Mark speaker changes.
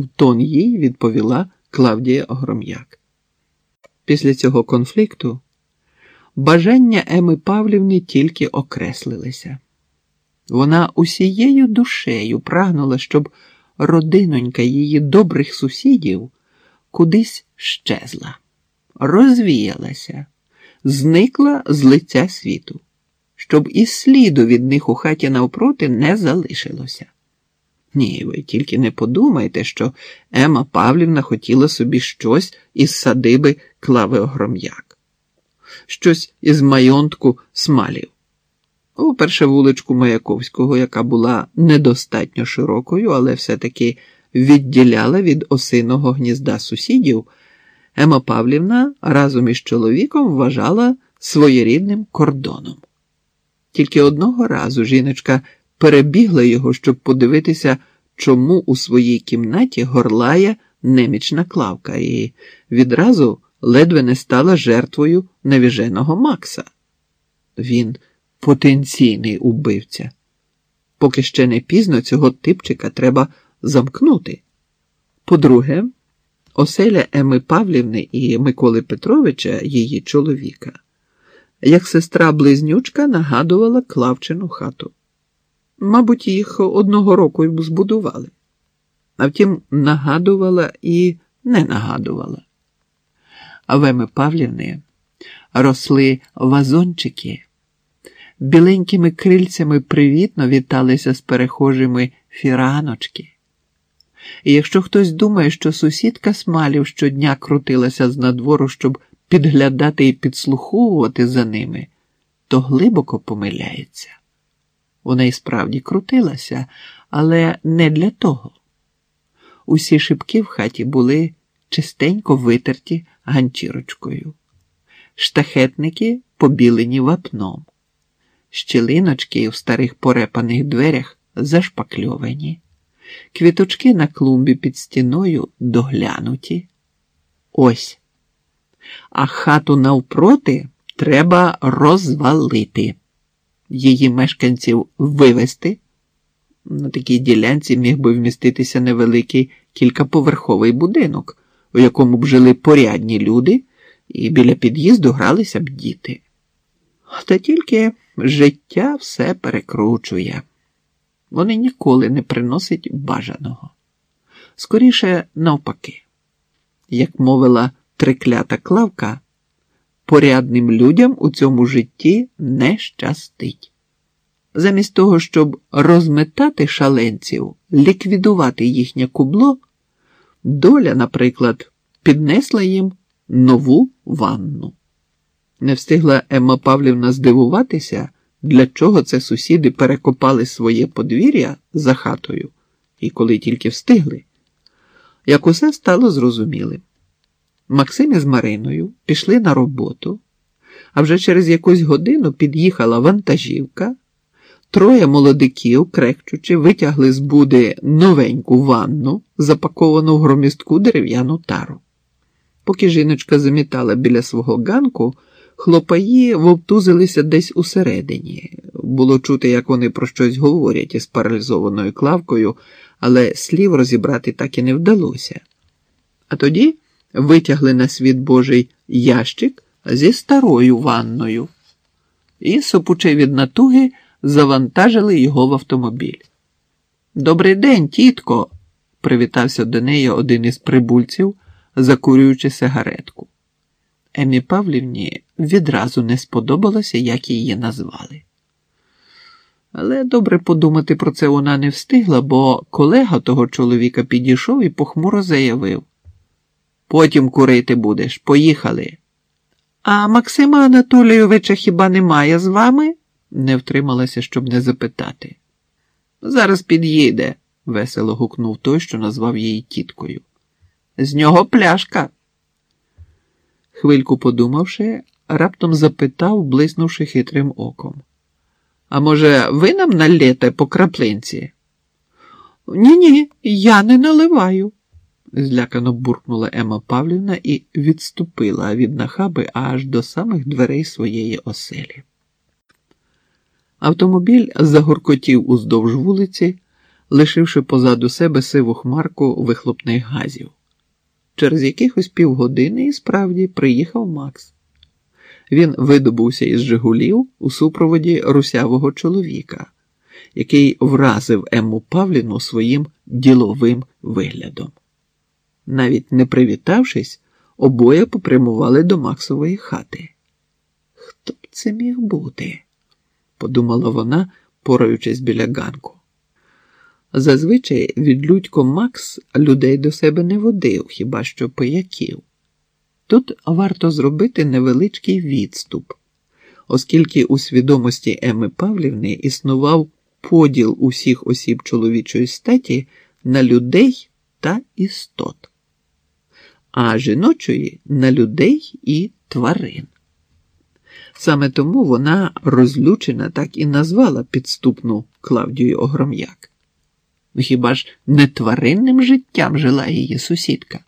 Speaker 1: в тон їй відповіла Клавдія Огром'як. Після цього конфлікту бажання Еми Павлівни тільки окреслилися. Вона усією душею прагнула, щоб родинонька її добрих сусідів кудись щезла, розвіялася, зникла з лиця світу, щоб і сліду від них у хаті навпроти не залишилося. Ні, ви тільки не подумайте, що Ема Павлівна хотіла собі щось із садиби клави огром'як, щось із майонтку смалів. Уперше вуличку Маяковського, яка була недостатньо широкою, але все-таки відділяла від осиного гнізда сусідів, Ема Павлівна разом із чоловіком вважала своєрідним кордоном. Тільки одного разу жіночка перебігла його, щоб подивитися, чому у своїй кімнаті горлає немічна клавка, і відразу ледве не стала жертвою навіженого Макса. Він потенційний убивця. Поки ще не пізно цього типчика треба замкнути. По-друге, оселя Еми Павлівни і Миколи Петровича, її чоловіка, як сестра близнючка нагадувала Клавчину хату. Мабуть, їх одного року збудували. А втім, нагадувала і не нагадувала. А в Еми Павлівни росли вазончики біленькими крильцями привітно віталися з перехожими фіраночки. І якщо хтось думає, що сусідка смалів щодня крутилася з надвору, щоб підглядати і підслуховувати за ними, то глибоко помиляється. Вона і справді крутилася, але не для того. Усі шибки в хаті були чистенько витерті ганчірочкою, штахетники побілені вапном щілиночки в старих порепаних дверях зашпакльовані, квіточки на клумбі під стіною доглянуті. Ось. А хату навпроти треба розвалити, її мешканців вивезти. На такій ділянці міг би вміститися невеликий кількаповерховий будинок, у якому б жили порядні люди, і біля під'їзду гралися б діти. Та тільки життя все перекручує. Вони ніколи не приносять бажаного. Скоріше, навпаки, як мовила триклята Клавка, порядним людям у цьому житті не щастить. Замість того, щоб розметати шаленців, ліквідувати їхнє кубло, доля, наприклад, піднесла їм нову ванну. Не встигла Емма Павлівна здивуватися, для чого це сусіди перекопали своє подвір'я за хатою, і коли тільки встигли, як усе стало зрозумілим. Максим із Мариною пішли на роботу, а вже через якусь годину під'їхала вантажівка. Троє молодиків, крекчучи, витягли з буди новеньку ванну, запаковану в громістку дерев'яну тару. Поки жіночка замітала біля свого ганку. Хлопаї вовтузилися десь усередині. Було чути, як вони про щось говорять із паралізованою клавкою, але слів розібрати так і не вдалося. А тоді витягли на світ Божий ящик зі старою ванною і, сопучи від натуги, завантажили його в автомобіль. Добрий день, тітко, привітався до неї один із прибульців, закурюючи сигаретку. Емі Павлівні відразу не сподобалося, як її назвали. Але добре подумати про це вона не встигла, бо колега того чоловіка підійшов і похмуро заявив: Потім курити будеш, поїхали. А Максима Анатолійовича хіба немає з вами? не втрималася, щоб не запитати. Зараз під'їде, весело гукнув той, що назвав її тіткою. З нього пляшка. Хвильку подумавши, раптом запитав, блиснувши хитрим оком. А може, ви нам налєте по краплинці? Ні, ні, я не наливаю, злякано буркнула Ема Павлівна і відступила від нахаби аж до самих дверей своєї оселі. Автомобіль загоркотів уздовж вулиці, лишивши позаду себе сиву хмарку вихлопних газів. Через якихось півгодини і справді приїхав Макс. Він видобувся із Жигулів у супроводі русявого чоловіка, який вразив Емму Павліну своїм діловим виглядом. Навіть не привітавшись, обоє попрямували до Максової хати. Хто б це міг бути? подумала вона, пораючись біля ганку. Зазвичай відлюдько Макс людей до себе не водив, хіба що пияків. Тут варто зробити невеличкий відступ, оскільки у свідомості Еми Павлівни існував поділ усіх осіб чоловічої статі на людей та істот, а жіночої на людей і тварин. Саме тому вона розлючена так і назвала підступну Клавдію Огром'як. Хіба ж не тваринним життям жила її сусідка?